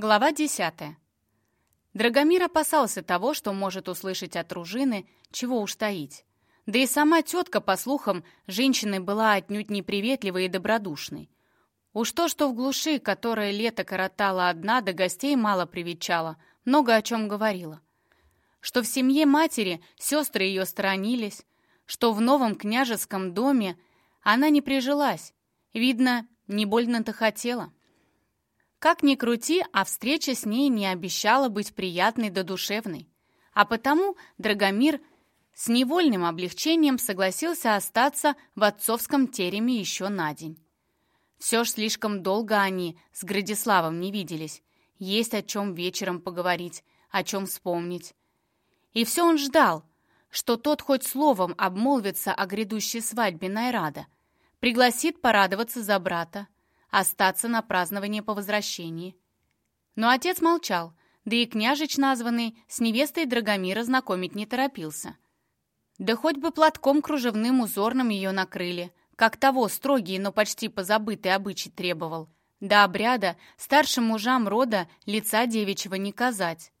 Глава 10. Драгомир опасался того, что может услышать от дружины, чего уж таить. Да и сама тетка, по слухам, женщиной была отнюдь неприветливой и добродушной. Уж то, что в глуши, которая лето коротала одна, до гостей мало привечала, много о чем говорила. Что в семье матери сестры ее сторонились, что в новом княжеском доме она не прижилась, видно, не больно-то хотела. Как ни крути, а встреча с ней не обещала быть приятной да душевной. А потому Драгомир с невольным облегчением согласился остаться в отцовском тереме еще на день. Все ж слишком долго они с Градиславом не виделись. Есть о чем вечером поговорить, о чем вспомнить. И все он ждал, что тот хоть словом обмолвится о грядущей свадьбе Найрада, пригласит порадоваться за брата, остаться на празднование по возвращении. Но отец молчал, да и княжич названный с невестой Драгомира знакомить не торопился. Да хоть бы платком кружевным узорным ее накрыли, как того строгий, но почти позабытый обычай требовал. До обряда старшим мужам рода лица девичьего не казать.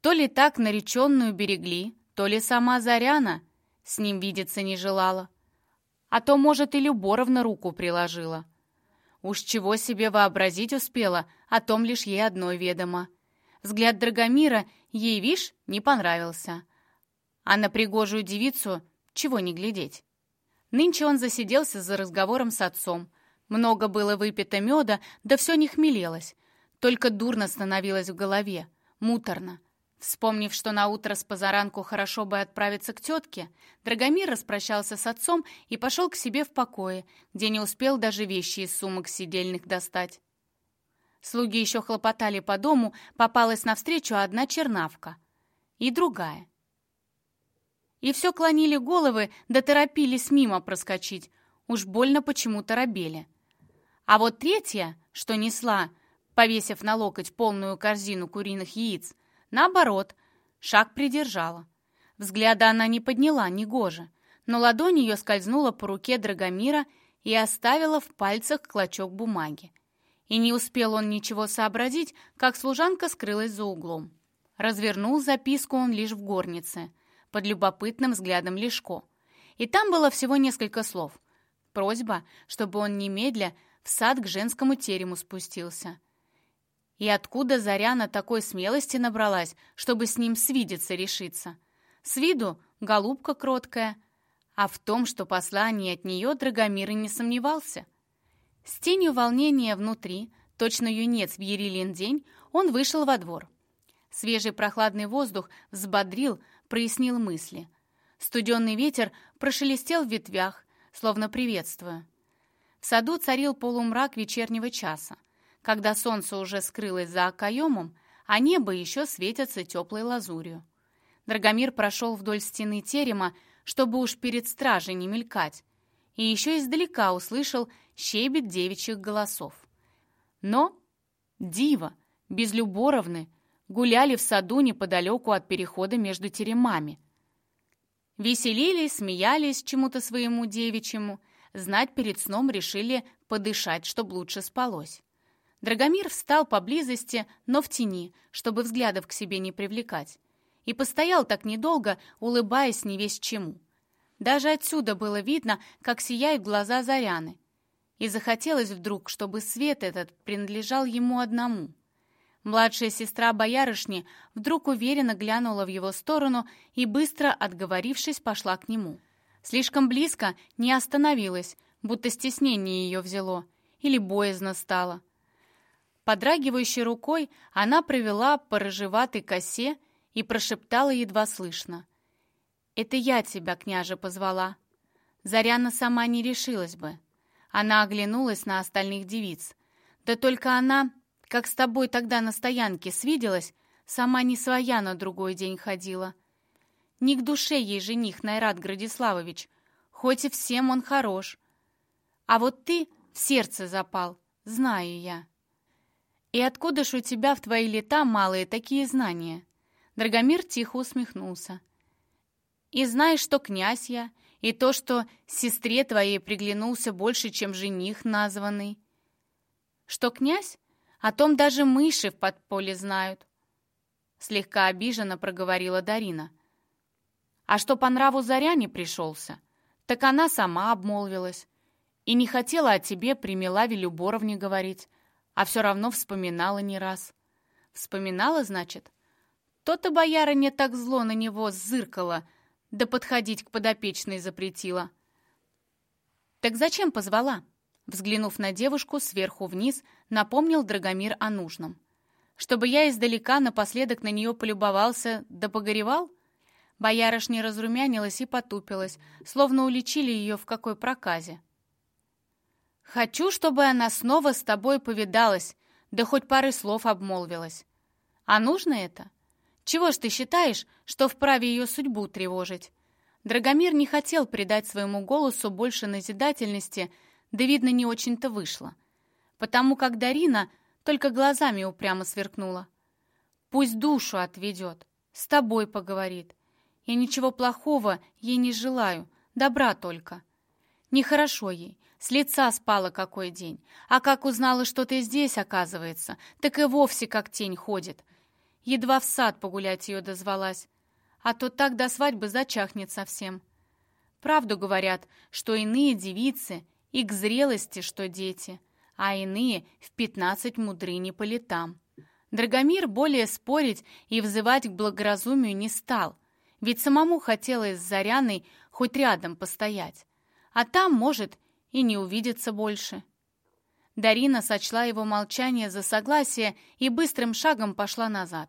То ли так нареченную берегли, то ли сама Заряна с ним видеться не желала. А то, может, и Люборовна руку приложила. Уж чего себе вообразить успела, о том лишь ей одной ведомо. Взгляд Драгомира ей, вишь, не понравился. А на пригожую девицу чего не глядеть. Нынче он засиделся за разговором с отцом. Много было выпито меда, да все не хмелелось. Только дурно становилось в голове, муторно. Вспомнив, что на утро с позаранку хорошо бы отправиться к тетке, Драгомир распрощался с отцом и пошел к себе в покое, где не успел даже вещи из сумок сидельных достать. Слуги еще хлопотали по дому, попалась навстречу одна чернавка и другая. И все клонили головы, да торопились мимо проскочить, уж больно почему-то робели. А вот третья, что несла, повесив на локоть полную корзину куриных яиц, Наоборот, шаг придержала. Взгляда она не подняла, негоже, но ладонь ее скользнула по руке Драгомира и оставила в пальцах клочок бумаги. И не успел он ничего сообразить, как служанка скрылась за углом. Развернул записку он лишь в горнице, под любопытным взглядом Лешко. И там было всего несколько слов. Просьба, чтобы он немедля в сад к женскому терему спустился. И откуда Заряна такой смелости набралась, чтобы с ним свидеться решиться? С виду голубка кроткая, а в том, что послание от нее Драгомир и не сомневался. С тенью волнения внутри, точно юнец в Ерилин день, он вышел во двор. Свежий прохладный воздух взбодрил, прояснил мысли. Студенный ветер прошелестел в ветвях, словно приветствуя. В саду царил полумрак вечернего часа. Когда солнце уже скрылось за окоемом, а небо еще светится теплой лазурью. Драгомир прошел вдоль стены терема, чтобы уж перед стражей не мелькать, и еще издалека услышал щебет девичьих голосов. Но Дива, без Люборовны, гуляли в саду неподалеку от перехода между теремами. Веселились, смеялись чему-то своему девичьему, знать перед сном решили подышать, чтоб лучше спалось. Драгомир встал поблизости, но в тени, чтобы взглядов к себе не привлекать. И постоял так недолго, улыбаясь не весь чему. Даже отсюда было видно, как сияют глаза Заряны. И захотелось вдруг, чтобы свет этот принадлежал ему одному. Младшая сестра боярышни вдруг уверенно глянула в его сторону и, быстро отговорившись, пошла к нему. Слишком близко не остановилась, будто стеснение ее взяло, или боязно стало. Подрагивающей рукой она провела по рыжеватой косе и прошептала едва слышно. «Это я тебя, княже, позвала». Заряна сама не решилась бы. Она оглянулась на остальных девиц. Да только она, как с тобой тогда на стоянке свиделась, сама не своя на другой день ходила. Не к душе ей жених Найрат Градиславович, хоть и всем он хорош. А вот ты в сердце запал, знаю я. «И откуда ж у тебя в твои лета малые такие знания?» Драгомир тихо усмехнулся. «И знаешь, что князь я, и то, что сестре твоей приглянулся больше, чем жених названный». «Что князь? О том даже мыши в подполе знают. Слегка обиженно проговорила Дарина. А что по нраву Заряне пришелся, так она сама обмолвилась. И не хотела о тебе при Милаве Люборовне говорить, а все равно вспоминала не раз. Вспоминала, значит? То-то боярыня так зло на него зыркала, да подходить к подопечной запретила. Так зачем позвала? Взглянув на девушку сверху вниз, напомнил Драгомир о нужном. Чтобы я издалека напоследок на нее полюбовался да погоревал? Боярышня разрумянилась и потупилась, словно уличили ее в какой проказе. «Хочу, чтобы она снова с тобой повидалась, да хоть пары слов обмолвилась. А нужно это? Чего ж ты считаешь, что вправе ее судьбу тревожить?» Драгомир не хотел придать своему голосу больше назидательности, да, видно, не очень-то вышло. Потому как Дарина только глазами упрямо сверкнула. «Пусть душу отведет, с тобой поговорит. Я ничего плохого ей не желаю, добра только. Нехорошо ей, с лица спала какой день. А как узнала, что ты здесь, оказывается, так и вовсе как тень ходит. Едва в сад погулять ее дозвалась. А то так до свадьбы зачахнет совсем. Правду говорят, что иные девицы и к зрелости, что дети, а иные в пятнадцать мудры не по летам. Драгомир более спорить и взывать к благоразумию не стал, ведь самому хотелось с Заряной хоть рядом постоять. А там, может, и не увидится больше. Дарина сочла его молчание за согласие и быстрым шагом пошла назад.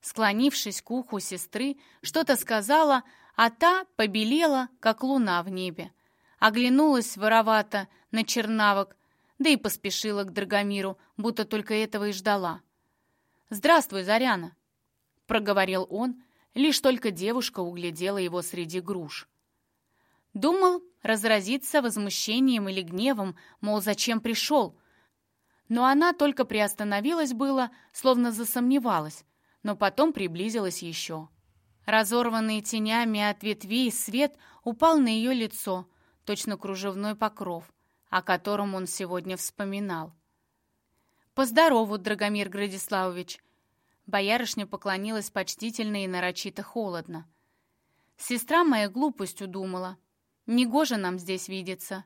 Склонившись к уху сестры, что-то сказала, а та побелела, как луна в небе. Оглянулась воровато на чернавок, да и поспешила к Драгомиру, будто только этого и ждала. «Здравствуй, Заряна!» — проговорил он, лишь только девушка углядела его среди груш. Думал разразиться возмущением или гневом, мол, зачем пришел. Но она только приостановилась было, словно засомневалась, но потом приблизилась еще. Разорванный тенями от ветвей свет упал на ее лицо, точно кружевной покров, о котором он сегодня вспоминал. «Поздорову, Драгомир Градиславович!» Боярышня поклонилась почтительно и нарочито холодно. «Сестра моя глупостью думала. Негоже нам здесь видеться.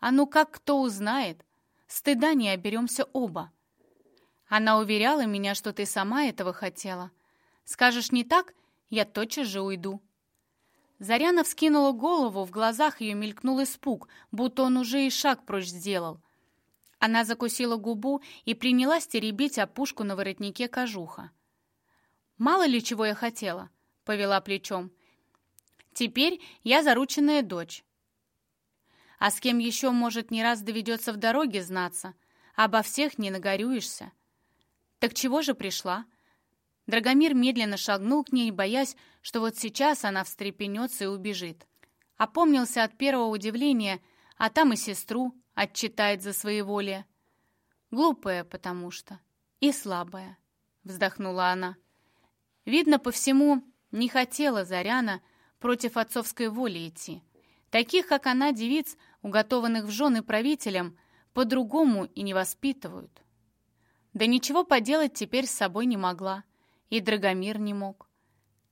А ну как кто узнает? Стыда не оберемся оба. Она уверяла меня, что ты сама этого хотела. Скажешь не так, я тотчас же уйду». Заряна вскинула голову, в глазах ее мелькнул испуг, будто он уже и шаг прочь сделал. Она закусила губу и принялась теребить опушку на воротнике кожуха. «Мало ли чего я хотела», — повела плечом. Теперь я зарученная дочь. А с кем еще, может, не раз доведется в дороге знаться? Обо всех не нагорюешься. Так чего же пришла? Драгомир медленно шагнул к ней, боясь, что вот сейчас она встрепенется и убежит. Опомнился от первого удивления, а там и сестру отчитает за своеволие. Глупая, потому что. И слабая, вздохнула она. Видно по всему, не хотела Заряна, против отцовской воли идти. Таких, как она, девиц, уготованных в жены правителям, по-другому и не воспитывают. Да ничего поделать теперь с собой не могла, и Драгомир не мог.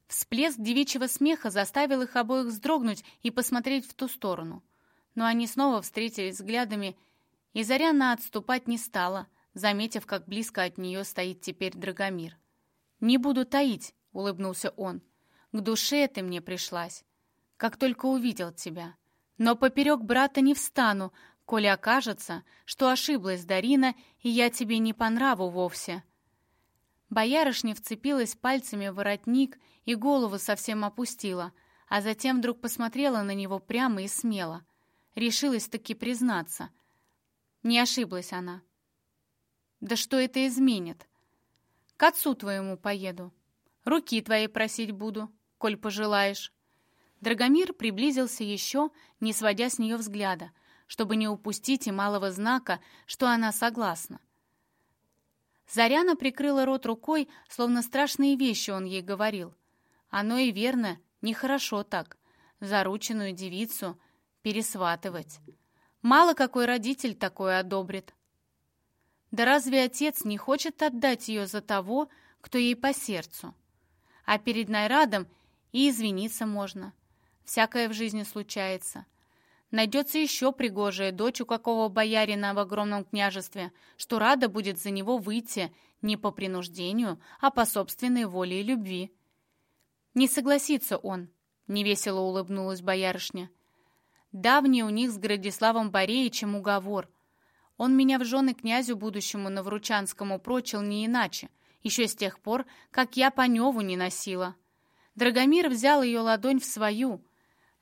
Всплеск девичьего смеха заставил их обоих вздрогнуть и посмотреть в ту сторону. Но они снова встретились взглядами, и Заряна отступать не стала, заметив, как близко от нее стоит теперь Драгомир. «Не буду таить», — улыбнулся он. К душе ты мне пришлась, как только увидел тебя. Но поперек брата не встану, коли окажется, что ошиблась Дарина, и я тебе не по нраву вовсе». Боярышня вцепилась пальцами в воротник и голову совсем опустила, а затем вдруг посмотрела на него прямо и смело. Решилась таки признаться. Не ошиблась она. «Да что это изменит? К отцу твоему поеду. Руки твои просить буду коль пожелаешь». Драгомир приблизился еще, не сводя с нее взгляда, чтобы не упустить и малого знака, что она согласна. Заряна прикрыла рот рукой, словно страшные вещи он ей говорил. Оно и верно, нехорошо так, зарученную девицу пересватывать. Мало какой родитель такое одобрит. Да разве отец не хочет отдать ее за того, кто ей по сердцу? А перед Найрадом и извиниться можно. Всякое в жизни случается. Найдется еще пригожая дочь у какого боярина в огромном княжестве, что рада будет за него выйти не по принуждению, а по собственной воле и любви. Не согласится он, — невесело улыбнулась боярышня. Давний у них с Градиславом Бореичем уговор. Он меня в жены князю будущему Навручанскому прочил не иначе, еще с тех пор, как я по Неву не носила. Драгомир взял ее ладонь в свою.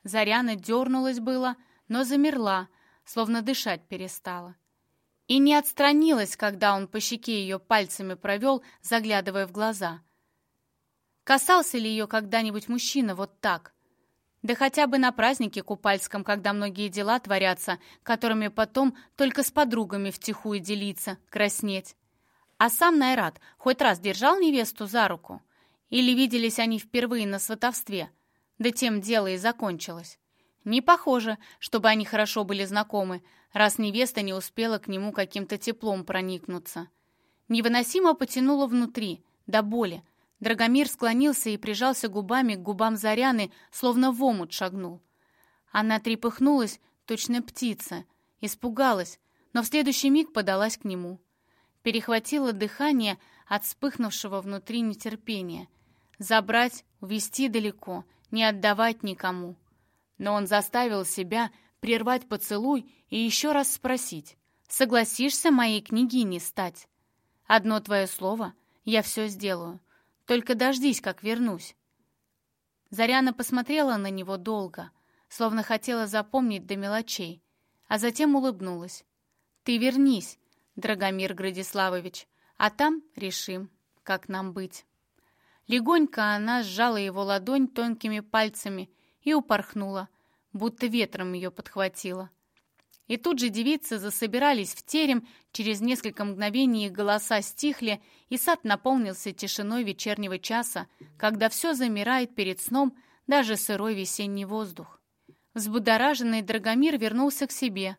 Заряна дернулась было, — но замерла, словно дышать перестала. И не отстранилась, когда он по щеке ее пальцами провел, заглядывая в глаза. Касался ли ее когда-нибудь мужчина вот так? Да хотя бы на празднике купальском, когда многие дела творятся, которыми потом только с подругами втихую делиться, краснеть. А сам Найрат хоть раз держал невесту за руку? Или виделись они впервые на сватовстве? Да тем дело и закончилось. Не похоже, чтобы они хорошо были знакомы, раз невеста не успела к нему каким-то теплом проникнуться. Невыносимо потянуло внутри, до боли. Драгомир склонился и прижался губами к губам Заряны, словно в омут шагнул. Она трепыхнулась, точно птица, испугалась, но в следующий миг подалась к нему. Перехватило дыхание от вспыхнувшего внутри нетерпения. Забрать, увести далеко, не отдавать никому но он заставил себя прервать поцелуй и еще раз спросить, «Согласишься моей княгиней стать? Одно твое слово, я все сделаю. Только дождись, как вернусь». Заряна посмотрела на него долго, словно хотела запомнить до мелочей, а затем улыбнулась. «Ты вернись, Драгомир Градиславович, а там решим, как нам быть». Легонько она сжала его ладонь тонкими пальцами и упорхнула, будто ветром ее подхватило. И тут же девицы засобирались в терем, через несколько мгновений их голоса стихли, и сад наполнился тишиной вечернего часа, когда все замирает перед сном, даже сырой весенний воздух. Взбудораженный Драгомир вернулся к себе.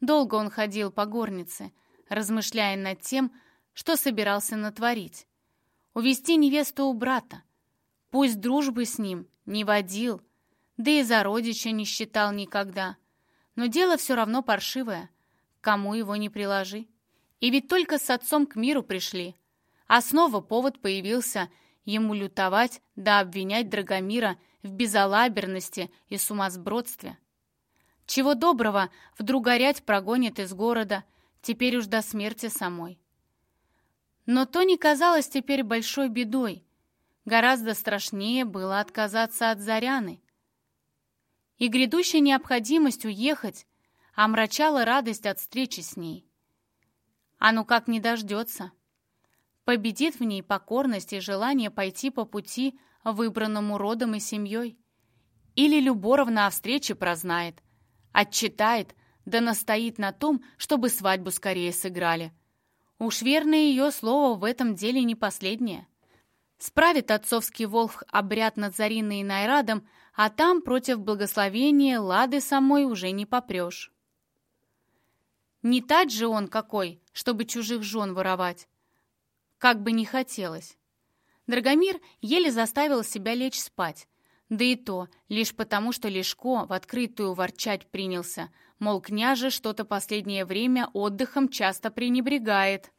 Долго он ходил по горнице, размышляя над тем, что собирался натворить. Увести невесту у брата. Пусть дружбы с ним не водил, да и за родича не считал никогда. Но дело все равно паршивое, кому его не приложи. И ведь только с отцом к миру пришли. А снова повод появился ему лютовать да обвинять Драгомира в безалаберности и сумасбродстве. Чего доброго, вдруг горять прогонит из города, теперь уж до смерти самой. Но то не казалось теперь большой бедой. Гораздо страшнее было отказаться от Заряны и грядущая необходимость уехать омрачала радость от встречи с ней. А ну как не дождется? Победит в ней покорность и желание пойти по пути, выбранному родом и семьей. Или Люборовна о встрече прознает, отчитает, да настоит на том, чтобы свадьбу скорее сыграли. Уж верно ее слово в этом деле не последнее. Справит отцовский волх обряд над Зариной и Найрадом, а там против благословения Лады самой уже не попрешь. Не тать же он какой, чтобы чужих жен воровать. Как бы не хотелось. Драгомир еле заставил себя лечь спать. Да и то лишь потому, что Лешко в открытую ворчать принялся, мол, княже что-то последнее время отдыхом часто пренебрегает.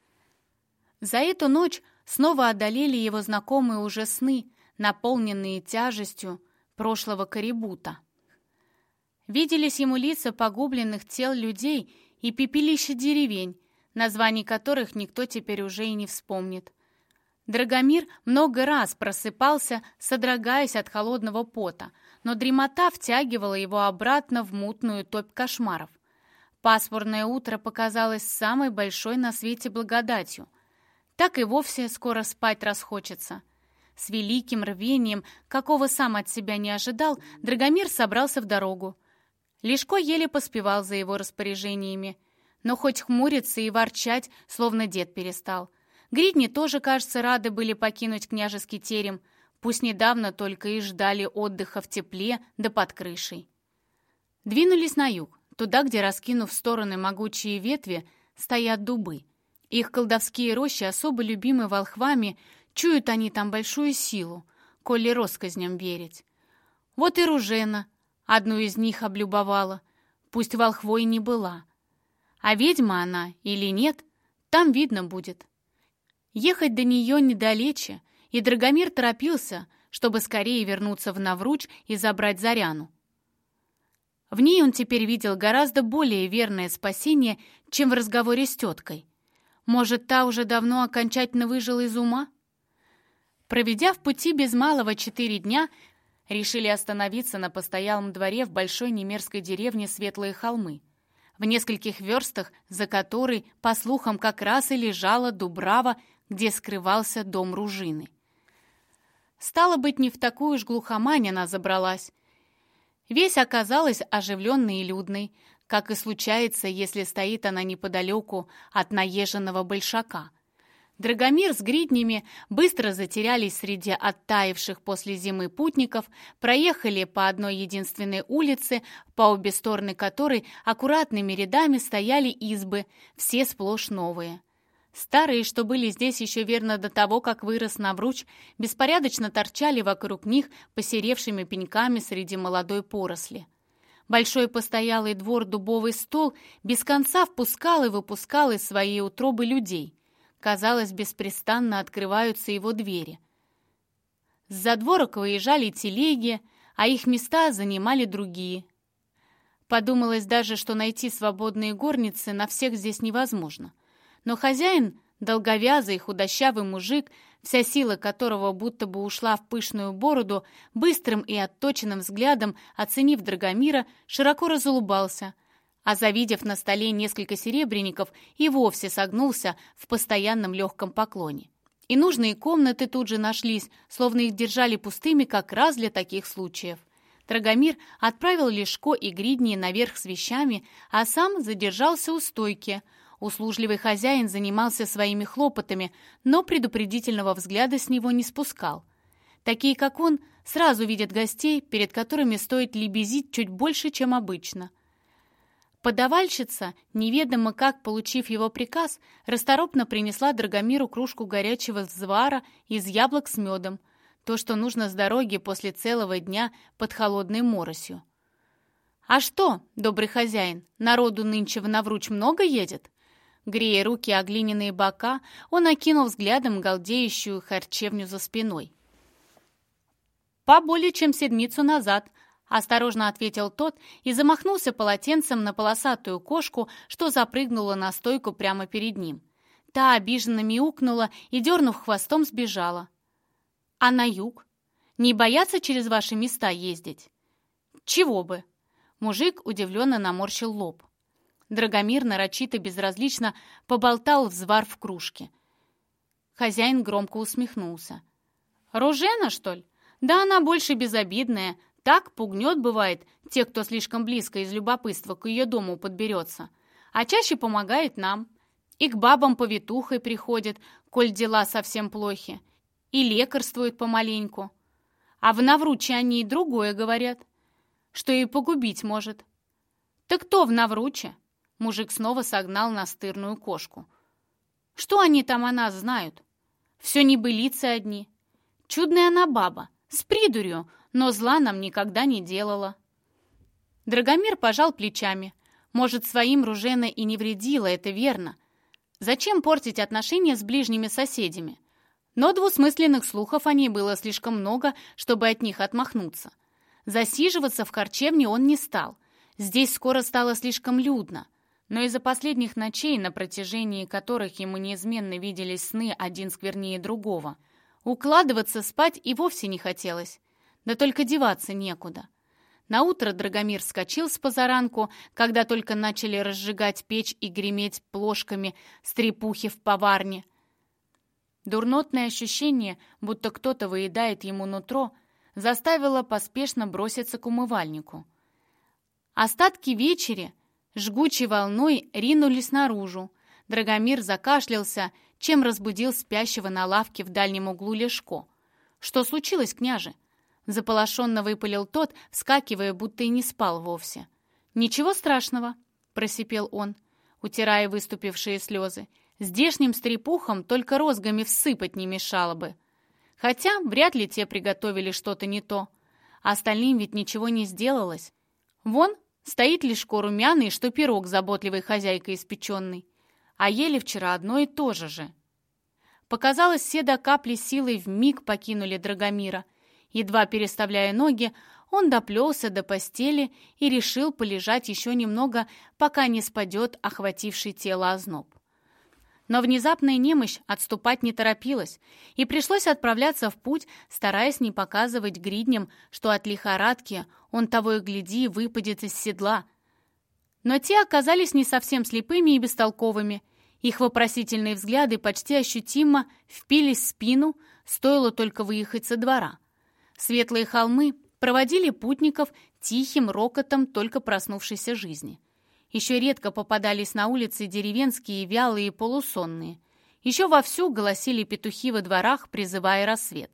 За эту ночь снова одолели его знакомые уже сны, наполненные тяжестью прошлого корибута. Виделись ему лица погубленных тел людей и пепелища деревень, названий которых никто теперь уже и не вспомнит. Драгомир много раз просыпался, содрогаясь от холодного пота, но дремота втягивала его обратно в мутную топь кошмаров. Пасмурное утро показалось самой большой на свете благодатью — так и вовсе скоро спать расхочется. С великим рвением, какого сам от себя не ожидал, Драгомир собрался в дорогу. Лешко еле поспевал за его распоряжениями, но хоть хмуриться и ворчать, словно дед перестал. Гридни тоже, кажется, рады были покинуть княжеский терем, пусть недавно только и ждали отдыха в тепле да под крышей. Двинулись на юг, туда, где, раскинув в стороны могучие ветви, стоят дубы — Их колдовские рощи особо любимы волхвами, чуют они там большую силу, коли россказням верить. Вот и Ружена одну из них облюбовала, пусть волхвой не была. А ведьма она или нет, там видно будет. Ехать до нее недалече, и Драгомир торопился, чтобы скорее вернуться в Навруч и забрать Заряну. В ней он теперь видел гораздо более верное спасение, чем в разговоре с теткой. Может, та уже давно окончательно выжила из ума? Проведя в пути без малого четыре дня, решили остановиться на постоялом дворе в большой немерской деревне Светлые холмы, в нескольких верстах, за которой, по слухам, как раз и лежала Дубрава, где скрывался дом Ружины. Стало быть, не в такую уж глухомань она забралась. Весь оказалась оживленной и людной, как и случается, если стоит она неподалеку от наезженного большака. Драгомир с гриднями быстро затерялись среди оттаивших после зимы путников, проехали по одной единственной улице, по обе стороны которой аккуратными рядами стояли избы, все сплошь новые. Старые, что были здесь еще верно до того, как вырос Навруч, беспорядочно торчали вокруг них посеревшими пеньками среди молодой поросли. Большой постоялый двор дубовый стол без конца впускал и выпускал из своей утробы людей. Казалось, беспрестанно открываются его двери. С задворок выезжали телеги, а их места занимали другие. Подумалось даже, что найти свободные горницы на всех здесь невозможно — но хозяин, долговязый худощавый мужик, вся сила которого будто бы ушла в пышную бороду, быстрым и отточенным взглядом, оценив Драгомира, широко разулыбался, а завидев на столе несколько серебряников, и вовсе согнулся в постоянном легком поклоне. И нужные комнаты тут же нашлись, словно их держали пустыми как раз для таких случаев. Драгомир отправил Лешко и Гридни наверх с вещами, а сам задержался у стойки — Услужливый хозяин занимался своими хлопотами, но предупредительного взгляда с него не спускал. Такие, как он, сразу видят гостей, перед которыми стоит лебезить чуть больше, чем обычно. Подавальщица, неведомо как получив его приказ, расторопно принесла Драгомиру кружку горячего взвара из яблок с медом, то, что нужно с дороги после целого дня под холодной моросью. «А что, добрый хозяин, народу нынче в Навруч много едет?» Грея руки о глиняные бока, он окинул взглядом галдеющую харчевню за спиной. «Поболее, чем седмицу назад», — осторожно ответил тот и замахнулся полотенцем на полосатую кошку, что запрыгнула на стойку прямо перед ним. Та обиженно мяукнула и, дернув хвостом, сбежала. «А на юг? Не боятся через ваши места ездить?» «Чего бы?» Мужик удивленно наморщил лоб. Драгомир нарочито безразлично поболтал взвар в кружке. Хозяин громко усмехнулся. «Ружена, что ли? Да она больше безобидная. Так пугнет, бывает, те, кто слишком близко из любопытства к ее дому подберется. А чаще помогает нам. И к бабам повитухой приходит, коль дела совсем плохи. И лекарствует помаленьку. А в Навруче они и другое говорят, что и погубить может. Так кто в Навруче? Мужик снова согнал настырную кошку. «Что они там о нас знают? Все небылицы одни. Чудная она баба, с придурью, но зла нам никогда не делала». Драгомир пожал плечами. Может, своим Ружена и не вредила, это верно. Зачем портить отношения с ближними соседями? Но двусмысленных слухов о ней было слишком много, чтобы от них отмахнуться. Засиживаться в харчевне он не стал. Здесь скоро стало слишком людно но из-за последних ночей, на протяжении которых ему неизменно виделись сны один сквернее другого, укладываться спать и вовсе не хотелось, да только деваться некуда. Наутро Драгомир скочил с позаранку, когда только начали разжигать печь и греметь плошками стрепухи в поварне. Дурнотное ощущение, будто кто-то выедает ему нутро, заставило поспешно броситься к умывальнику. Остатки вечери — жгучей волной ринулись наружу. Драгомир закашлялся, чем разбудил спящего на лавке в дальнем углу Лешко. «Что случилось, княже?» Заполошенно выпалил тот, вскакивая, будто и не спал вовсе. «Ничего страшного», — просипел он, утирая выступившие слезы. Здешним стрепухам только розгами всыпать не мешало бы. Хотя вряд ли те приготовили что-то не то. Остальным ведь ничего не сделалось. Вон стоит лишь румяный, что пирог заботливой хозяйкой испеченный. А ели вчера одно и то же же. Показалось, все до капли силой в миг покинули Драгомира. Едва переставляя ноги, он доплелся до постели и решил полежать еще немного, пока не спадет охвативший тело озноб. Но внезапная немощь отступать не торопилась, и пришлось отправляться в путь, стараясь не показывать гридням, что от лихорадки он того и гляди выпадет из седла. Но те оказались не совсем слепыми и бестолковыми. Их вопросительные взгляды почти ощутимо впились в спину, стоило только выехать со двора. Светлые холмы проводили путников тихим рокотом только проснувшейся жизни. Еще редко попадались на улице деревенские вялые и полусонные. Еще вовсю голосили петухи во дворах, призывая рассвет.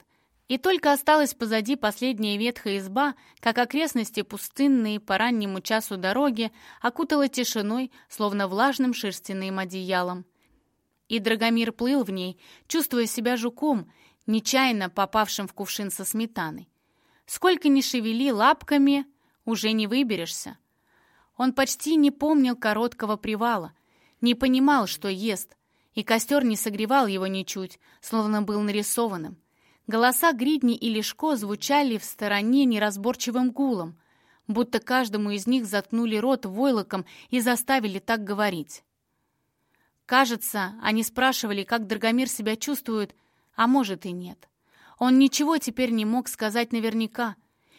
И только осталась позади последняя ветхая изба, как окрестности пустынные по раннему часу дороги окутала тишиной, словно влажным шерстяным одеялом. И Драгомир плыл в ней, чувствуя себя жуком, нечаянно попавшим в кувшин со сметаной. Сколько ни шевели лапками, уже не выберешься. Он почти не помнил короткого привала, не понимал, что ест, и костер не согревал его ничуть, словно был нарисованным. Голоса Гридни и Лешко звучали в стороне неразборчивым гулом, будто каждому из них заткнули рот войлоком и заставили так говорить. Кажется, они спрашивали, как Драгомир себя чувствует, а может и нет. Он ничего теперь не мог сказать наверняка.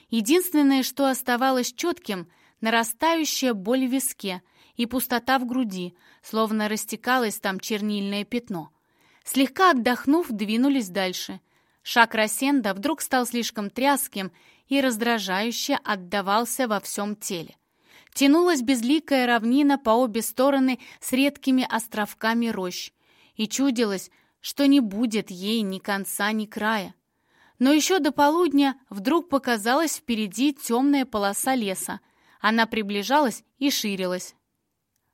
Единственное, что оставалось четким, нарастающая боль в виске и пустота в груди, словно растекалось там чернильное пятно. Слегка отдохнув, двинулись дальше. Шаг Рассенда вдруг стал слишком тряским и раздражающе отдавался во всем теле. Тянулась безликая равнина по обе стороны с редкими островками рощ, и чудилось, что не будет ей ни конца, ни края. Но еще до полудня вдруг показалась впереди темная полоса леса, она приближалась и ширилась.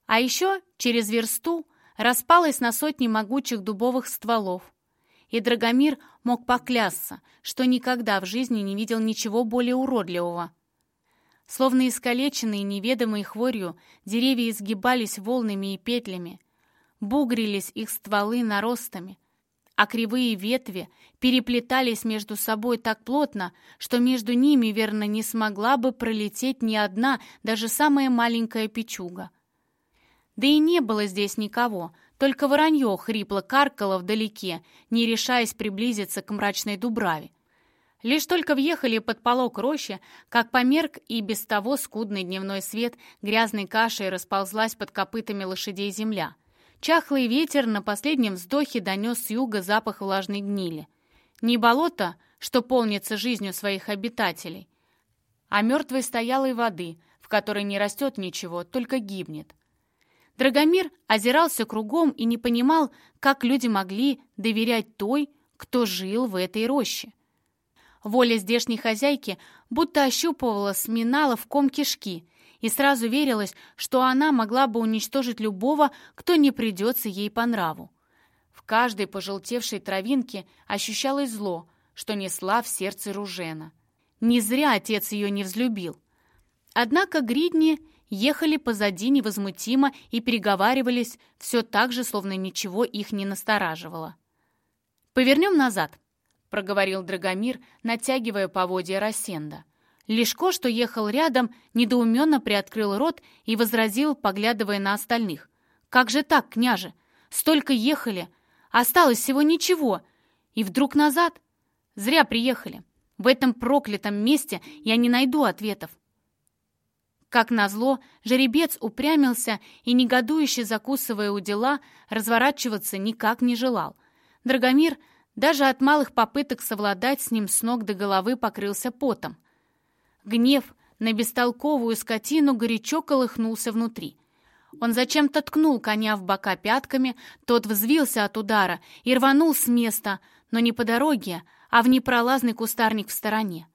А еще через версту распалась на сотни могучих дубовых стволов. И Драгомир мог поклясться, что никогда в жизни не видел ничего более уродливого. Словно искалеченные неведомой хворью, деревья изгибались волнами и петлями, бугрились их стволы наростами, а кривые ветви переплетались между собой так плотно, что между ними, верно, не смогла бы пролететь ни одна, даже самая маленькая печуга. Да и не было здесь никого, только воронье хрипло каркало вдалеке, не решаясь приблизиться к мрачной дубраве. Лишь только въехали под полог рощи, как померк и без того скудный дневной свет грязной кашей расползлась под копытами лошадей земля — Чахлый ветер на последнем вздохе донес с юга запах влажной гнили. Не болото, что полнится жизнью своих обитателей, а мертвой стоялой воды, в которой не растет ничего, только гибнет. Драгомир озирался кругом и не понимал, как люди могли доверять той, кто жил в этой роще. Воля здешней хозяйки будто ощупывала, сминала в ком кишки — и сразу верилось, что она могла бы уничтожить любого, кто не придется ей по нраву. В каждой пожелтевшей травинке ощущалось зло, что несла в сердце Ружена. Не зря отец ее не взлюбил. Однако гридни ехали позади невозмутимо и переговаривались все так же, словно ничего их не настораживало. «Повернем назад», — проговорил Драгомир, натягивая поводья Рассенда. Лешко, что ехал рядом, недоуменно приоткрыл рот и возразил, поглядывая на остальных. «Как же так, княже? Столько ехали! Осталось всего ничего! И вдруг назад? Зря приехали! В этом проклятом месте я не найду ответов!» Как назло, жеребец упрямился и, негодующе закусывая у дела, разворачиваться никак не желал. Драгомир даже от малых попыток совладать с ним с ног до головы покрылся потом. Гнев на бестолковую скотину горячо колыхнулся внутри. Он зачем-то ткнул коня в бока пятками, тот взвился от удара и рванул с места, но не по дороге, а в непролазный кустарник в стороне.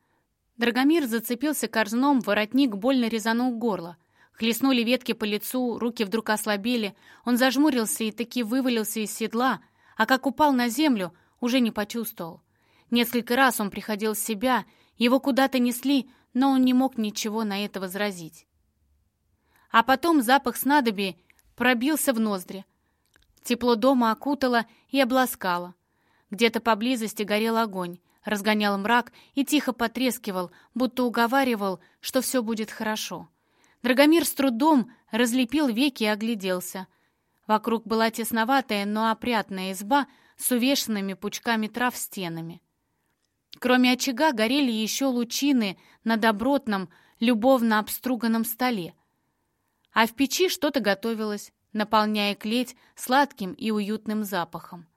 Драгомир зацепился корзном, воротник больно резанул горло. Хлестнули ветки по лицу, руки вдруг ослабели. Он зажмурился и таки вывалился из седла, а как упал на землю, уже не почувствовал. Несколько раз он приходил в себя, его куда-то несли, но он не мог ничего на это возразить. А потом запах снадобья пробился в ноздри. Тепло дома окутало и обласкало. Где-то поблизости горел огонь, разгонял мрак и тихо потрескивал, будто уговаривал, что все будет хорошо. Драгомир с трудом разлепил веки и огляделся. Вокруг была тесноватая, но опрятная изба с увешанными пучками трав стенами. Кроме очага горели еще лучины на добротном, любовно обструганном столе. А в печи что-то готовилось, наполняя клеть сладким и уютным запахом.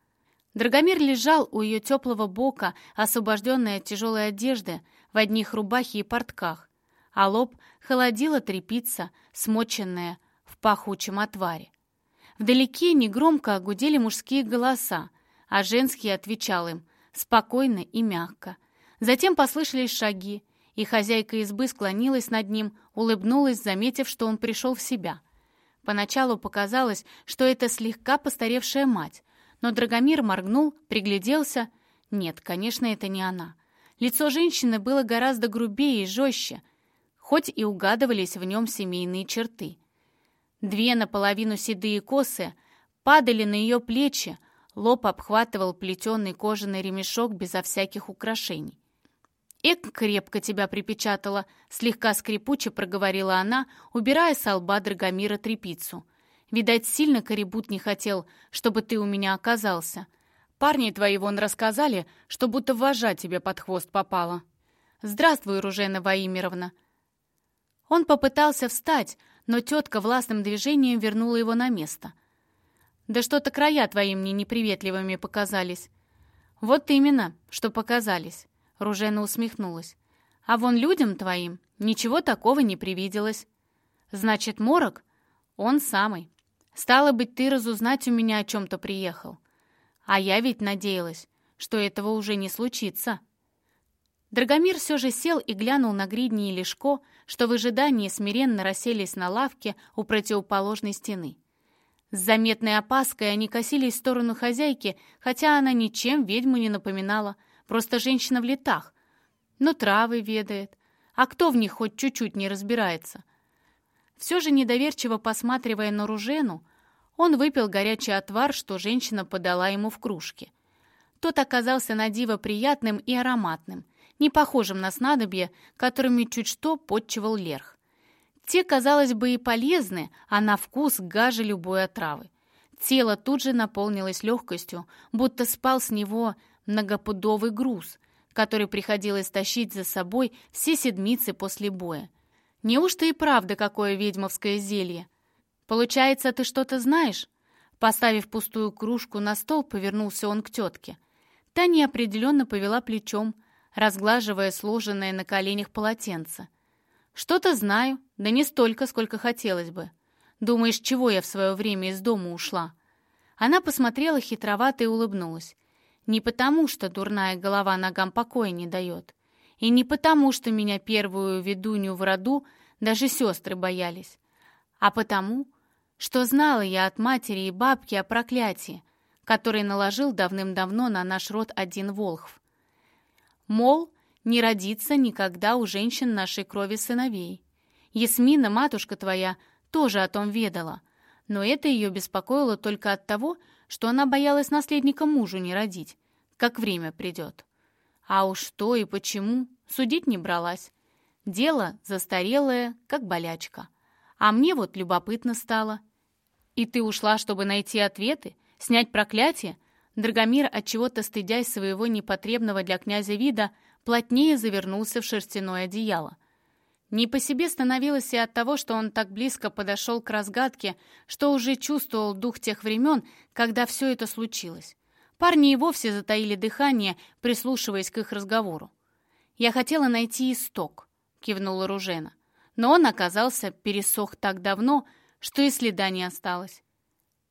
Драгомир лежал у ее теплого бока, освобожденный от тяжелой одежды, в одних рубахе и портках, а лоб холодила трепица, смоченная в пахучем отваре. Вдалеке негромко гудели мужские голоса, а женский отвечал им спокойно и мягко. Затем послышались шаги, и хозяйка избы склонилась над ним, улыбнулась, заметив, что он пришел в себя. Поначалу показалось, что это слегка постаревшая мать, но Драгомир моргнул, пригляделся. Нет, конечно, это не она. Лицо женщины было гораздо грубее и жестче, хоть и угадывались в нем семейные черты. Две наполовину седые косы падали на ее плечи, лоб обхватывал плетеный кожаный ремешок безо всяких украшений. «Эк, крепко тебя припечатала!» — слегка скрипуче проговорила она, убирая с лба Драгомира трепицу. «Видать, сильно корибут не хотел, чтобы ты у меня оказался. Парни твои вон рассказали, что будто вожа тебе под хвост попала». «Здравствуй, Ружена Ваимировна!» Он попытался встать, но тетка властным движением вернула его на место. «Да что-то края твои мне неприветливыми показались». «Вот именно, что показались. Ружена усмехнулась. «А вон людям твоим ничего такого не привиделось». «Значит, Морок? Он самый. Стало быть, ты разузнать у меня о чем-то приехал. А я ведь надеялась, что этого уже не случится». Драгомир все же сел и глянул на Гридни и Лешко, что в ожидании смиренно расселись на лавке у противоположной стены. С заметной опаской они косились в сторону хозяйки, хотя она ничем ведьму не напоминала — Просто женщина в летах. Но травы ведает. А кто в них хоть чуть-чуть не разбирается? Все же недоверчиво посматривая на Ружену, он выпил горячий отвар, что женщина подала ему в кружке. Тот оказался на диво приятным и ароматным, не похожим на снадобье, которыми чуть что подчевал лерх. Те, казалось бы, и полезны, а на вкус гаже любой отравы. Тело тут же наполнилось легкостью, будто спал с него многопудовый груз, который приходилось тащить за собой все седмицы после боя. Неужто и правда какое ведьмовское зелье? Получается, ты что-то знаешь? Поставив пустую кружку на стол, повернулся он к тетке. Та неопределенно повела плечом, разглаживая сложенное на коленях полотенце. «Что-то знаю, да не столько, сколько хотелось бы. Думаешь, чего я в свое время из дома ушла?» Она посмотрела хитровато и улыбнулась. Не потому, что дурная голова ногам покоя не дает. И не потому, что меня первую ведунью в роду даже сестры боялись. А потому, что знала я от матери и бабки о проклятии, которое наложил давным-давно на наш род один Волхв. Мол, не родится никогда у женщин нашей крови сыновей. Ясмина, матушка твоя, тоже о том ведала, но это ее беспокоило только от того, что она боялась наследника мужу не родить, как время придет. А уж что и почему, судить не бралась. Дело застарелое, как болячка. А мне вот любопытно стало. И ты ушла, чтобы найти ответы, снять проклятие? Драгомир, от чего то стыдясь своего непотребного для князя вида, плотнее завернулся в шерстяное одеяло. Не по себе становилось и от того, что он так близко подошел к разгадке, что уже чувствовал дух тех времен, когда все это случилось. Парни и вовсе затаили дыхание, прислушиваясь к их разговору. «Я хотела найти исток», — кивнула Ружена. «Но он оказался пересох так давно, что и следа не осталось.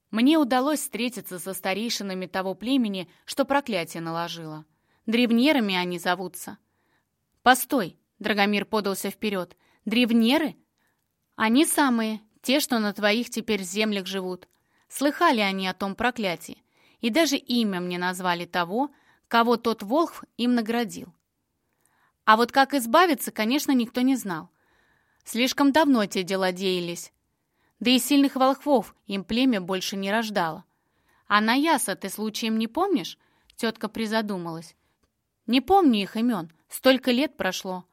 Мне удалось встретиться со старейшинами того племени, что проклятие наложило. Древнерами они зовутся». «Постой!» Драгомир подался вперед. «Древнеры?» Они самые, те, что на твоих теперь землях живут. Слыхали они о том проклятии, и даже имя мне назвали того, кого тот Волхв им наградил. А вот как избавиться, конечно, никто не знал. Слишком давно те дела деялись. Да и сильных волхвов им племя больше не рождало. А на Яса ты случаем не помнишь? Тетка призадумалась. Не помню их имен, столько лет прошло.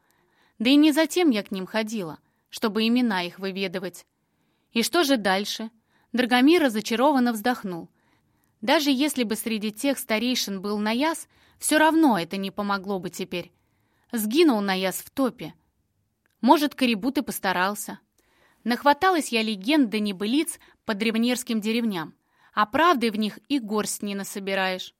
Да и не затем я к ним ходила, чтобы имена их выведывать. И что же дальше? Драгомир разочарованно вздохнул. Даже если бы среди тех старейшин был Наяс, все равно это не помогло бы теперь. Сгинул Наяс в топе. Может, Корибут и постарался. Нахваталась я легенд да небылиц по древнерским деревням, а правды в них и горсть не насобираешь.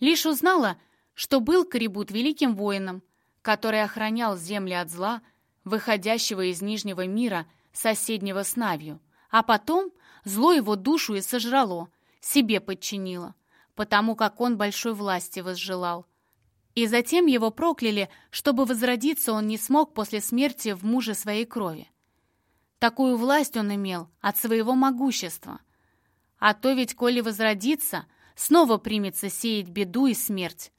Лишь узнала, что был Корибут великим воином, который охранял земли от зла, выходящего из Нижнего мира, соседнего с Навью, а потом зло его душу и сожрало, себе подчинило, потому как он большой власти возжелал. И затем его прокляли, чтобы возродиться он не смог после смерти в муже своей крови. Такую власть он имел от своего могущества. А то ведь, коли возродится, снова примется сеять беду и смерть.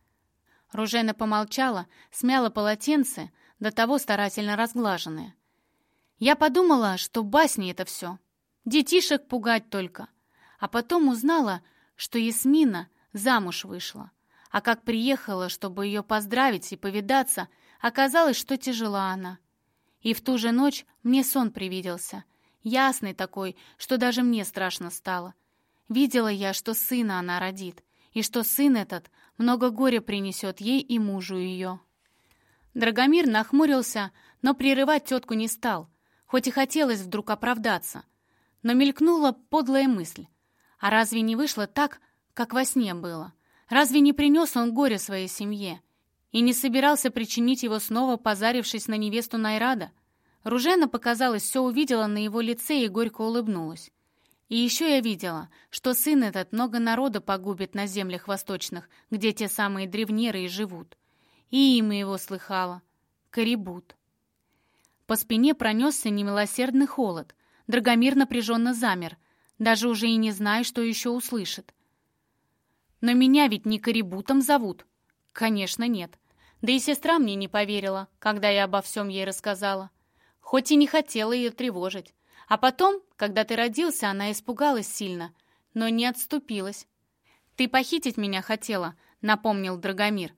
Ружена помолчала, смяла полотенце, до того старательно разглаженное. Я подумала, что басни это все. Детишек пугать только. А потом узнала, что Ясмина замуж вышла. А как приехала, чтобы ее поздравить и повидаться, оказалось, что тяжела она. И в ту же ночь мне сон привиделся. Ясный такой, что даже мне страшно стало. Видела я, что сына она родит, и что сын этот много горя принесет ей и мужу ее. Драгомир нахмурился, но прерывать тетку не стал, хоть и хотелось вдруг оправдаться. Но мелькнула подлая мысль. А разве не вышло так, как во сне было? Разве не принес он горе своей семье? И не собирался причинить его снова, позарившись на невесту Найрада? Ружена, показалось, все увидела на его лице и горько улыбнулась. И еще я видела, что сын этот много народа погубит на землях восточных, где те самые древнеры и живут. И имя его слыхала — Карибут. По спине пронесся немилосердный холод. Драгомир напряженно замер, даже уже и не зная, что еще услышит. Но меня ведь не Карибутом зовут. Конечно, нет. Да и сестра мне не поверила, когда я обо всем ей рассказала. Хоть и не хотела ее тревожить. А потом, когда ты родился, она испугалась сильно, но не отступилась. «Ты похитить меня хотела», — напомнил Драгомир.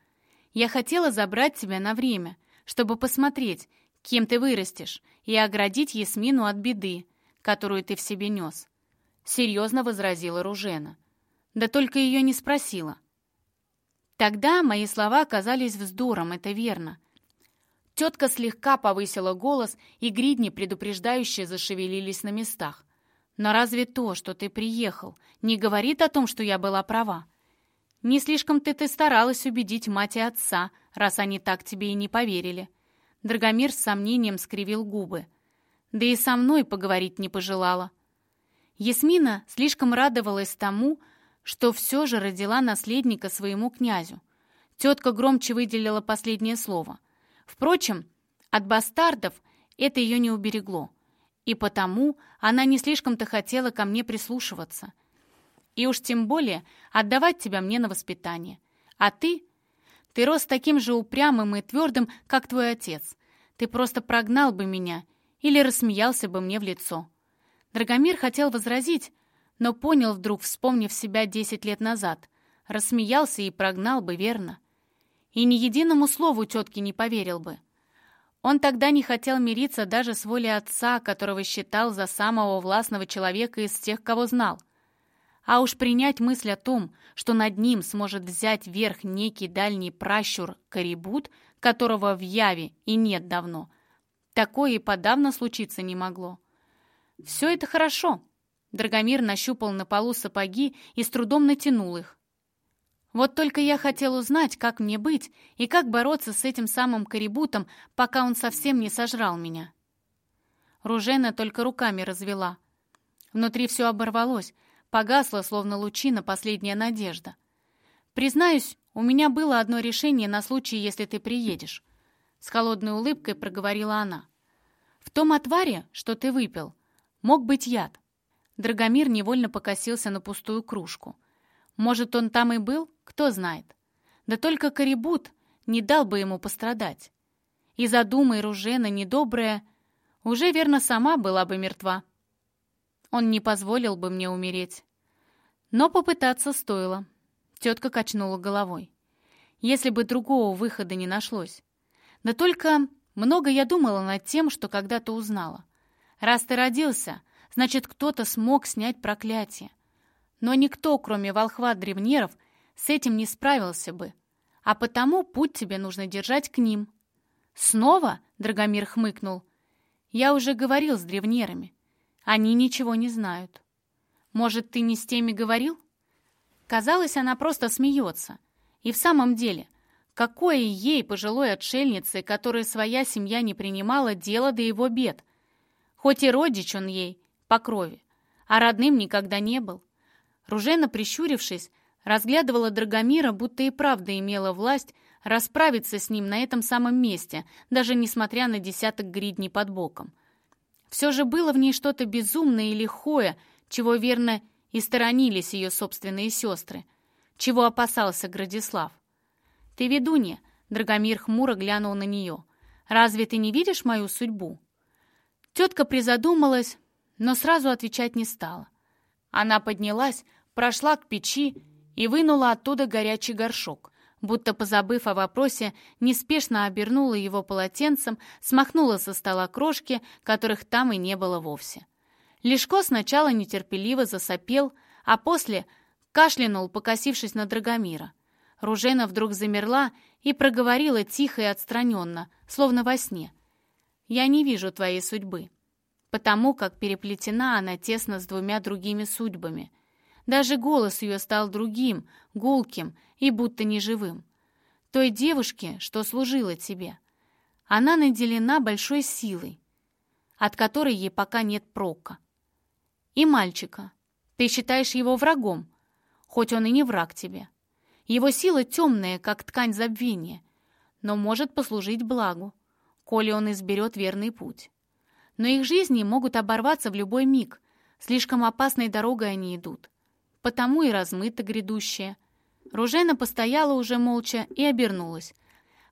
«Я хотела забрать тебя на время, чтобы посмотреть, кем ты вырастешь, и оградить Ясмину от беды, которую ты в себе нес», — серьезно возразила Ружена. Да только ее не спросила. Тогда мои слова оказались вздором, это верно. Тетка слегка повысила голос, и гридни предупреждающе зашевелились на местах. «Но разве то, что ты приехал, не говорит о том, что я была права? Не слишком-то ты старалась убедить мать и отца, раз они так тебе и не поверили». Драгомир с сомнением скривил губы. Да и со мной поговорить не пожелала. Ясмина слишком радовалась тому, что все же родила наследника своему князю. Тетка громче выделила последнее слово. Впрочем, от бастардов это ее не уберегло, и потому она не слишком-то хотела ко мне прислушиваться. И уж тем более отдавать тебя мне на воспитание. А ты? Ты рос таким же упрямым и твердым, как твой отец. Ты просто прогнал бы меня или рассмеялся бы мне в лицо. Драгомир хотел возразить, но понял вдруг, вспомнив себя десять лет назад. Рассмеялся и прогнал бы, верно и ни единому слову тетки не поверил бы. Он тогда не хотел мириться даже с волей отца, которого считал за самого властного человека из тех, кого знал. А уж принять мысль о том, что над ним сможет взять верх некий дальний пращур Карибут, которого в Яве и нет давно, такое и подавно случиться не могло. Все это хорошо. Драгомир нащупал на полу сапоги и с трудом натянул их. Вот только я хотел узнать, как мне быть и как бороться с этим самым корибутом, пока он совсем не сожрал меня. Ружена только руками развела. Внутри все оборвалось, погасла, словно лучина, последняя надежда. «Признаюсь, у меня было одно решение на случай, если ты приедешь», — с холодной улыбкой проговорила она. В том отваре, что ты выпил, мог быть яд. Драгомир невольно покосился на пустую кружку. Может, он там и был? Кто знает. Да только Корибут не дал бы ему пострадать. И задумай Ружена недобрая, уже верно сама была бы мертва. Он не позволил бы мне умереть. Но попытаться стоило. Тетка качнула головой. Если бы другого выхода не нашлось. Да только много я думала над тем, что когда-то узнала. Раз ты родился, значит, кто-то смог снять проклятие. Но никто, кроме волхва-древнеров, с этим не справился бы. А потому путь тебе нужно держать к ним. «Снова?» — Драгомир хмыкнул. «Я уже говорил с древнерами. Они ничего не знают. Может, ты не с теми говорил?» Казалось, она просто смеется. И в самом деле, какое ей, пожилой отшельнице, которой своя семья не принимала, дело до его бед? Хоть и родич он ей, по крови, а родным никогда не был. Ружена, прищурившись, разглядывала Драгомира, будто и правда имела власть расправиться с ним на этом самом месте, даже несмотря на десяток гридней под боком. Все же было в ней что-то безумное и лихое, чего, верно, и сторонились ее собственные сестры, чего опасался Градислав. «Ты ведунья», — Драгомир хмуро глянул на нее. «Разве ты не видишь мою судьбу?» Тетка призадумалась, но сразу отвечать не стала. Она поднялась, прошла к печи и вынула оттуда горячий горшок, будто позабыв о вопросе, неспешно обернула его полотенцем, смахнула со стола крошки, которых там и не было вовсе. Лешко сначала нетерпеливо засопел, а после кашлянул, покосившись на Драгомира. Ружена вдруг замерла и проговорила тихо и отстраненно, словно во сне. «Я не вижу твоей судьбы, потому как переплетена она тесно с двумя другими судьбами. Даже голос ее стал другим, гулким и будто неживым. Той девушке, что служила тебе. Она наделена большой силой, от которой ей пока нет прока. И мальчика. Ты считаешь его врагом, хоть он и не враг тебе. Его сила темная, как ткань забвения, но может послужить благу, коли он изберет верный путь. Но их жизни могут оборваться в любой миг, слишком опасной дорогой они идут потому и размыто грядущее. Ружена постояла уже молча и обернулась.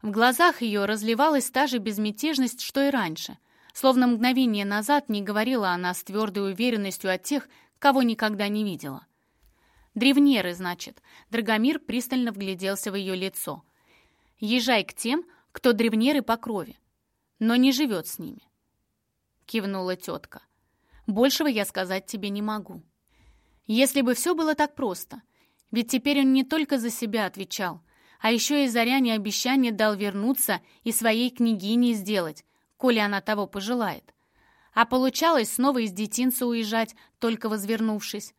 В глазах ее разливалась та же безмятежность, что и раньше. Словно мгновение назад не говорила она с твердой уверенностью от тех, кого никогда не видела. «Древнеры, значит». Драгомир пристально вгляделся в ее лицо. «Езжай к тем, кто древнеры по крови, но не живет с ними», — кивнула тетка. «Большего я сказать тебе не могу». Если бы все было так просто. Ведь теперь он не только за себя отвечал, а еще и заряне обещание дал вернуться и своей княгиней сделать, коли она того пожелает. А получалось снова из детинца уезжать, только возвернувшись.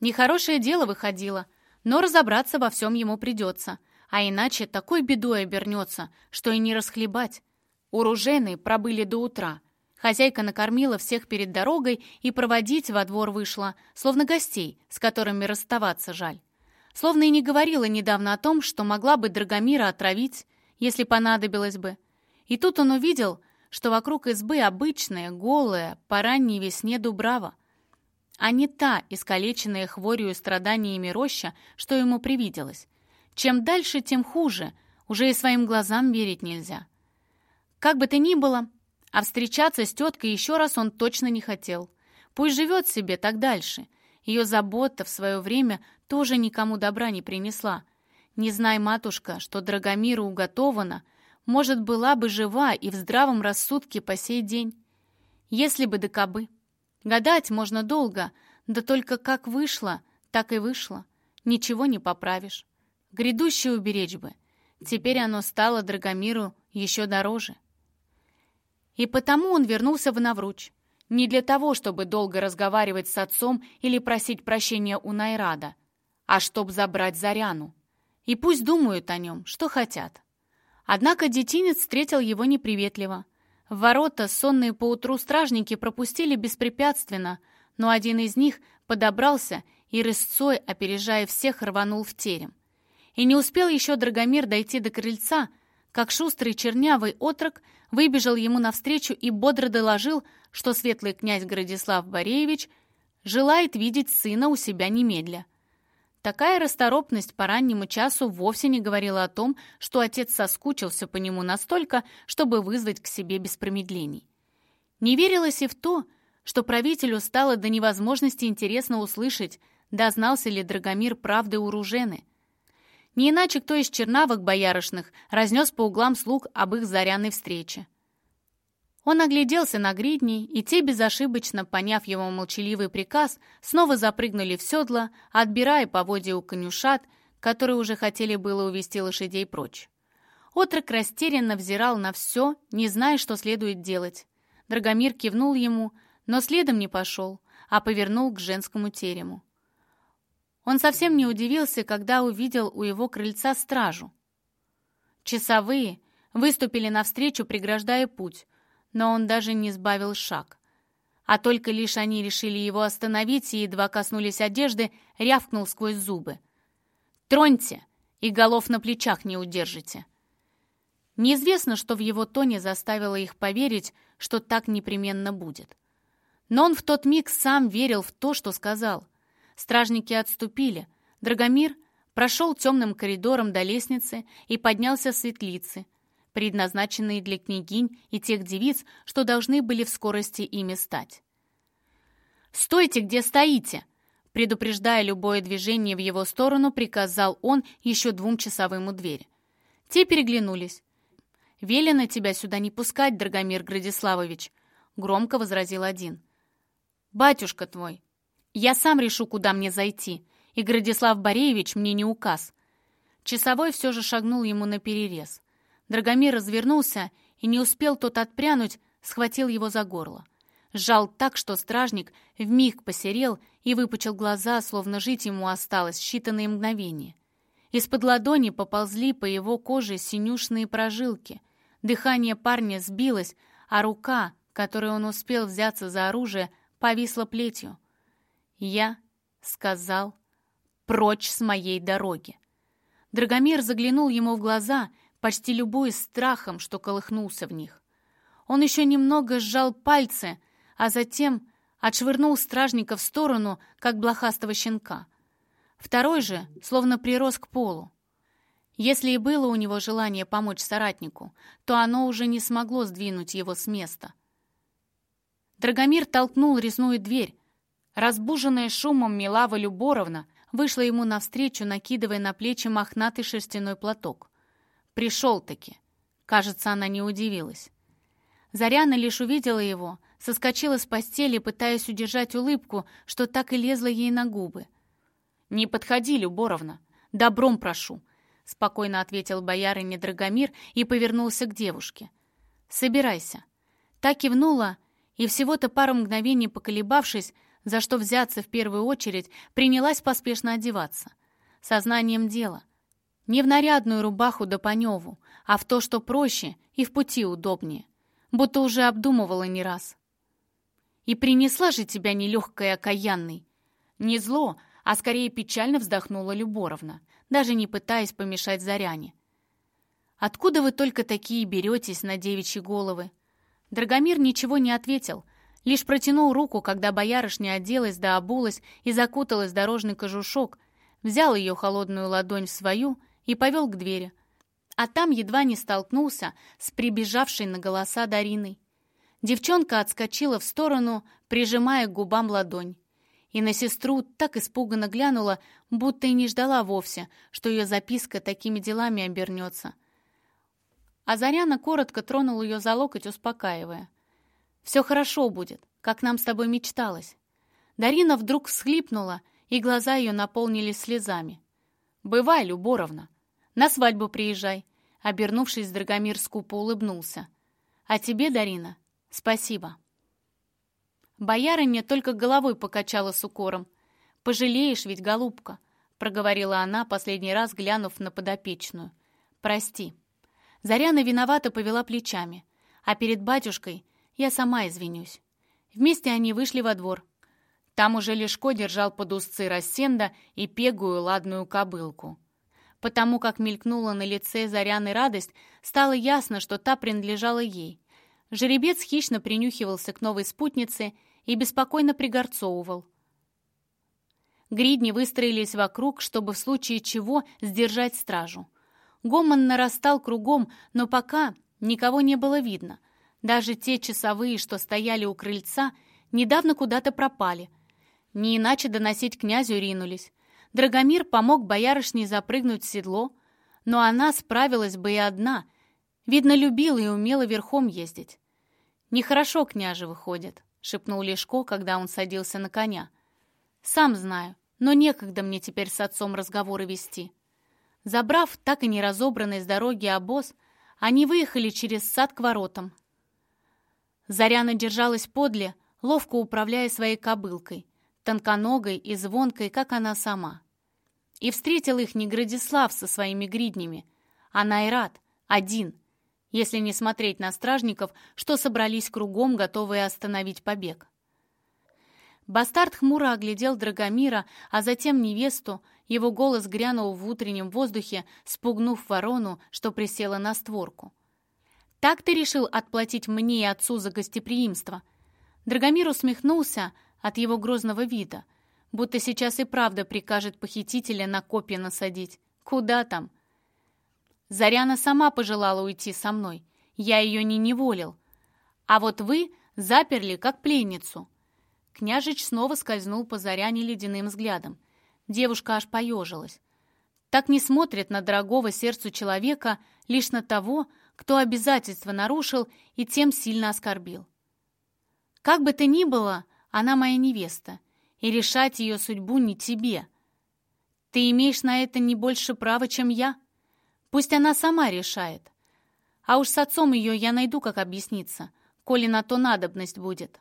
Нехорошее дело выходило, но разобраться во всем ему придется, а иначе такой бедой обернется, что и не расхлебать. Уружены пробыли до утра — Хозяйка накормила всех перед дорогой и проводить во двор вышла, словно гостей, с которыми расставаться жаль. Словно и не говорила недавно о том, что могла бы Драгомира отравить, если понадобилось бы. И тут он увидел, что вокруг избы обычная, голая, по ранней весне дубрава, а не та, искалеченная хворью и страданиями роща, что ему привиделось. Чем дальше, тем хуже, уже и своим глазам верить нельзя. Как бы то ни было, а встречаться с теткой еще раз он точно не хотел. Пусть живет себе так дальше. Ее забота в свое время тоже никому добра не принесла. Не знай, матушка, что Драгомиру уготована, может, была бы жива и в здравом рассудке по сей день. Если бы да кабы. Гадать можно долго, да только как вышло, так и вышло. Ничего не поправишь. Грядущее уберечь бы. Теперь оно стало Драгомиру еще дороже. И потому он вернулся в Навруч. Не для того, чтобы долго разговаривать с отцом или просить прощения у Найрада, а чтобы забрать Заряну. И пусть думают о нем, что хотят. Однако детинец встретил его неприветливо. Ворота сонные поутру стражники пропустили беспрепятственно, но один из них подобрался и рысцой, опережая всех, рванул в терем. И не успел еще Драгомир дойти до крыльца, как шустрый чернявый отрок выбежал ему навстречу и бодро доложил, что светлый князь Градислав Бореевич желает видеть сына у себя немедля. Такая расторопность по раннему часу вовсе не говорила о том, что отец соскучился по нему настолько, чтобы вызвать к себе без промедлений. Не верилось и в то, что правителю стало до невозможности интересно услышать, дознался ли Драгомир правды у Ружены. Не иначе кто из чернавок боярышных разнес по углам слуг об их заряной встрече. Он огляделся на гридней, и те, безошибочно поняв его молчаливый приказ, снова запрыгнули в седло, отбирая поводья у конюшат, которые уже хотели было увести лошадей прочь. Отрок растерянно взирал на все, не зная, что следует делать. Драгомир кивнул ему, но следом не пошел, а повернул к женскому терему. Он совсем не удивился, когда увидел у его крыльца стражу. Часовые выступили навстречу, преграждая путь, но он даже не сбавил шаг. А только лишь они решили его остановить и едва коснулись одежды, рявкнул сквозь зубы. «Троньте, и голов на плечах не удержите!» Неизвестно, что в его тоне заставило их поверить, что так непременно будет. Но он в тот миг сам верил в то, что сказал. Стражники отступили. Драгомир прошел темным коридором до лестницы и поднялся с светлицы, предназначенные для княгинь и тех девиц, что должны были в скорости ими стать. «Стойте, где стоите!» Предупреждая любое движение в его сторону, приказал он еще двум часовым у двери. Те переглянулись. «Велено тебя сюда не пускать, Драгомир Градиславович», — громко возразил один. «Батюшка твой, я сам решу, куда мне зайти, и Градислав Бореевич мне не указ». Часовой все же шагнул ему на перерез. Драгомир развернулся, и не успел тот отпрянуть, схватил его за горло. Сжал так, что стражник вмиг посерел и выпучил глаза, словно жить ему осталось считанные мгновения. Из-под ладони поползли по его коже синюшные прожилки. Дыхание парня сбилось, а рука, которой он успел взяться за оружие, повисла плетью. Я сказал «Прочь с моей дороги!» Драгомир заглянул ему в глаза — почти любой страхом, что колыхнулся в них. Он еще немного сжал пальцы, а затем отшвырнул стражника в сторону, как блохастого щенка. Второй же словно прирос к полу. Если и было у него желание помочь соратнику, то оно уже не смогло сдвинуть его с места. Драгомир толкнул резную дверь. Разбуженная шумом Милава Люборовна вышла ему навстречу, накидывая на плечи мохнатый шерстяной платок. Пришел-таки. Кажется, она не удивилась. Заряна лишь увидела его, соскочила с постели, пытаясь удержать улыбку, что так и лезла ей на губы. «Не подходи, Люборовна. Добром прошу», — спокойно ответил боярыня Драгомир и повернулся к девушке. «Собирайся». Та кивнула, и всего-то пару мгновений поколебавшись, за что взяться в первую очередь, принялась поспешно одеваться. Сознанием дела — не в нарядную рубаху да паневу, а в то, что проще и в пути удобнее. Будто уже обдумывала не раз. И принесла же тебя нелегкая окаянный. Не зло, а скорее печально вздохнула Люборовна, даже не пытаясь помешать Заряне. «Откуда вы только такие беретесь на девичьи головы?» Драгомир ничего не ответил, лишь протянул руку, когда боярышня оделась да обулась и закуталась дорожный кожушок, взял ее холодную ладонь в свою и повел к двери. А там едва не столкнулся с прибежавшей на голоса Дариной. Девчонка отскочила в сторону, прижимая к губам ладонь. И на сестру так испуганно глянула, будто и не ждала вовсе, что ее записка такими делами обернется. А Заряна коротко тронул ее за локоть, успокаивая. «Все хорошо будет, как нам с тобой мечталось». Дарина вдруг всхлипнула, и глаза ее наполнились слезами. «Бывай, Люборовна, на свадьбу приезжай!» Обернувшись, Драгомир скупо улыбнулся. «А тебе, Дарина, спасибо!» Боярыня только головой покачала с укором. «Пожалеешь ведь, голубка!» проговорила она, последний раз глянув на подопечную. «Прости». Заряна виновато повела плечами, а перед батюшкой я сама извинюсь. Вместе они вышли во двор. Там уже Лешко держал под узцы Рассенда и пегую ладную кобылку. Потому как мелькнула на лице Заряны радость, стало ясно, что та принадлежала ей. Жеребец хищно принюхивался к новой спутнице и беспокойно пригорцовывал. Гридни выстроились вокруг, чтобы в случае чего сдержать стражу. Гомон нарастал кругом, но пока никого не было видно. Даже те часовые, что стояли у крыльца, недавно куда-то пропали. Не иначе доносить князю ринулись. Драгомир помог боярышне запрыгнуть в седло, но она справилась бы и одна. Видно, любила и умела верхом ездить. «Нехорошо княже выходит», — шепнул Лешко, когда он садился на коня. «Сам знаю, но некогда мне теперь с отцом разговоры вести». Забрав так и не разобранный с дороги обоз, они выехали через сад к воротам. Заряна держалась подле, ловко управляя своей кобылкой, тонконогой и звонкой, как она сама. И встретил их не Градислав со своими гриднями, а Найрат, один, если не смотреть на стражников, что собрались кругом, готовые остановить побег. Бастард хмуро оглядел Драгомира, а затем невесту, его голос грянул в утреннем воздухе, спугнув ворону, что присела на створку. «Так ты решил отплатить мне и отцу за гостеприимство?» Драгомир усмехнулся от его грозного вида, будто сейчас и правда прикажет похитителя на копья насадить. «Куда там?» Заряна сама пожелала уйти со мной. Я ее не неволил. А вот вы заперли как пленницу. Княжич снова скользнул по Заряне ледяным взглядом. Девушка аж поежилась. Так не смотрит на дорогого сердцу человека, лишь на того, кто обязательства нарушил и тем сильно оскорбил. Как бы то ни было, она моя невеста, и решать ее судьбу не тебе. Ты имеешь на это не больше права, чем я. Пусть она сама решает. А уж с отцом ее я найду, как объясниться, коли на то надобность будет.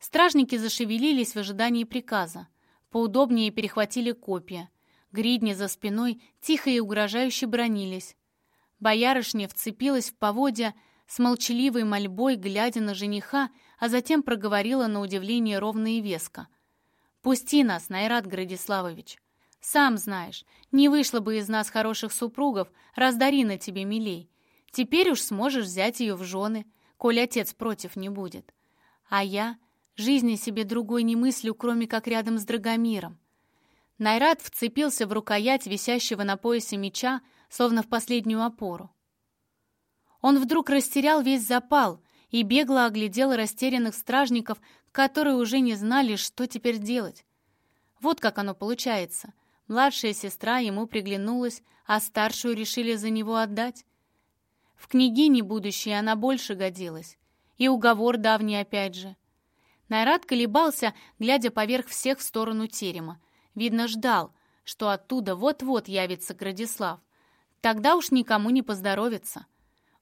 Стражники зашевелились в ожидании приказа поудобнее перехватили копья. Гридни за спиной тихо и угрожающе бронились. Боярышня вцепилась в поводья с молчаливой мольбой, глядя на жениха, а затем проговорила на удивление ровно и веско. «Пусти нас, Найрат Градиславович. Сам знаешь, не вышло бы из нас хороших супругов, раздари на тебе милей. Теперь уж сможешь взять ее в жены, коль отец против не будет. А я Жизни себе другой не мыслю, кроме как рядом с Драгомиром. Найрат вцепился в рукоять висящего на поясе меча, словно в последнюю опору. Он вдруг растерял весь запал и бегло оглядел растерянных стражников, которые уже не знали, что теперь делать. Вот как оно получается. Младшая сестра ему приглянулась, а старшую решили за него отдать. В княгине будущее она больше годилась. И уговор давний опять же — Найрат колебался, глядя поверх всех в сторону терема. Видно, ждал, что оттуда вот-вот явится Градислав. Тогда уж никому не поздоровится.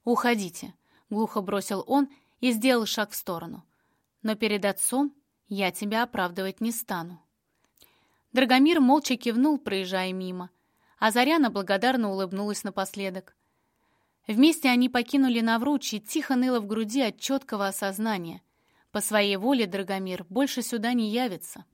«Уходите», — глухо бросил он и сделал шаг в сторону. «Но перед отцом я тебя оправдывать не стану». Драгомир молча кивнул, проезжая мимо, а Заряна благодарно улыбнулась напоследок. Вместе они покинули Навруч, и тихо ныло в груди от четкого осознания — по своей воле Драгомир больше сюда не явится.